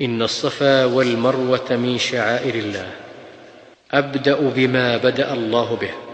إن الصفا والمروة من شعائر الله. أبدأ بما بدأ الله به.